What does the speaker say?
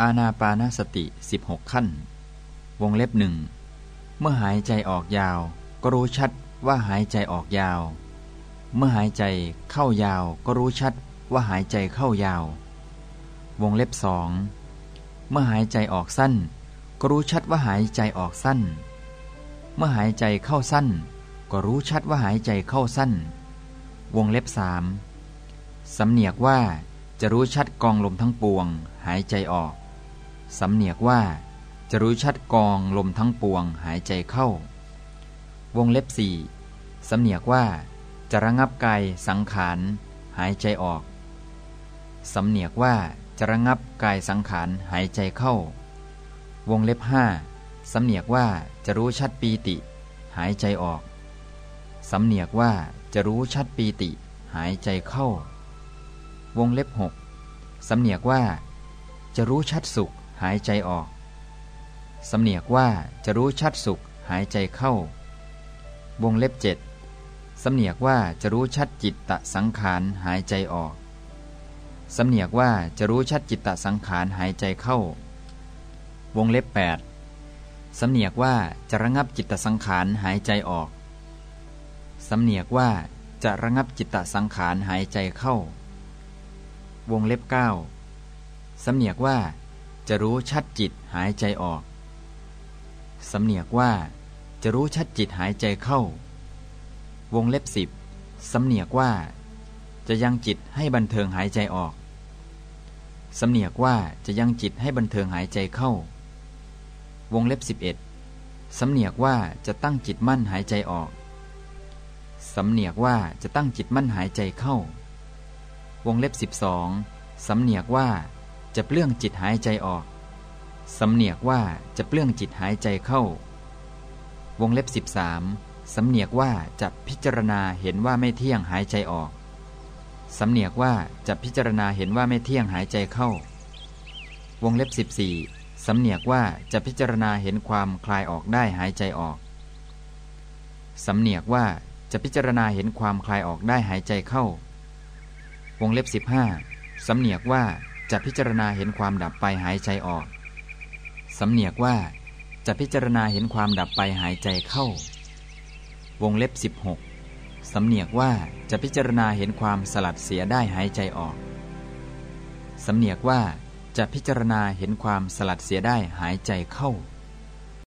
อาณาปานสติ 16 ขั้น วงเล็บหนึ่ง เมื่อหายใจออกยาว ก็รู้ชัดว่าหายใจออกยาว เมื่อหายใจเข้ายาว ก็รู้ชัดว่าหายใจเข้ายาว วงเล็บสอง เมื่อหายใจออกสั้น ก็รู้ชัดว่าหายใจออกสั้น เมื่อหายใจเข้าสั้น ก็รู้ชัดว่าหายใจเข้าสั้น วงเล็บสามสำเนียกว่าจะรู้ชัดกองลมทั้งปวง หายใจออก สำเนียกว่า จะรู้ชัดกองลมทั้งปวงหายใจเข้า วงเล็บสี่สำเนียกว่า จะระงับกายสังขารหายใจออก สำเนียกว่าจะระงับกายสังขารหายใจเข้า วงเล็บห้าสำเนียกว่าจะรู้ชัดปีติ หายใจออก สำเนียกว่าจะรู้ชัดปีติ หายใจเข้า วงเล็บหกสำเนียกว่า จะรู้ชัดสุข หายใจออก สำเนียกว่าจะรู้ชัดสุขหายใจเข้า วงเล็บเจ็ดสำเนียกว่าจะรู้ชัดจิตตะสังขารหายใจออก สำเนียกว่าจะรู้ชัดจิตตะสังขารหายใจเข้า วงเล็บ 8 สำเนียกว่าจะระงับจิตตสังขารหายใจออก สำเนียกว่าจะระงับจิตตสังขารหายใจเข้า วงเล็บเก้าสำเนียกว่า จะรู้ชัดจิตหายใจออก สำเนียกว่า จะรู้ชัดจิตหายใจเข้า วงเล็บสิบสำเนียกว่า จะยังจิตให้บันเทิงหายใจออก สำเนียกว่าจะยังจิตให้บันเทิงหายใจเข้า วงเล็บสิบเอ็ดสำเนียกว่าจะตั้งจิตมั่นหายใจออก สำเนียกว่าจะตั้งจิตมั่นหายใจเข้า วงเล็บ12สำเนียกว่า จะเปลื้องจิตหายใจออก สำเนียกว่าจะเปลื้องจิตหายใจเข้า วงเล็บ 13 สำเนียกว่าจะพิจารณาเห็นว่าไม่เที่ยงหายใจออก สำเนียกว่าจะพิจารณาเห็นว่าไม่เที่ยงหายใจเข้า วงเล็บ 14 สำเนียกว่าจะพิจารณาเห็นความคลายออกได้หายใจออก สำเนียกว่าจะพิจารณาเห็นความคลายออกได้หายใจเข้า วงเล็บ 15 สำเนียกว่า จะพิจารณาเห็นความดับไปหายใจออก สำเนียกว่าจะพิจารณาเห็นความดับไปหายใจเข้า วงเล็บ 16 สำเนียกว่าจะพิจารณาเห็นความสลัดเสียได้หายใจออก สำเนียกว่าจะพิจารณาเห็นความสลัดเสียได้หายใจเข้า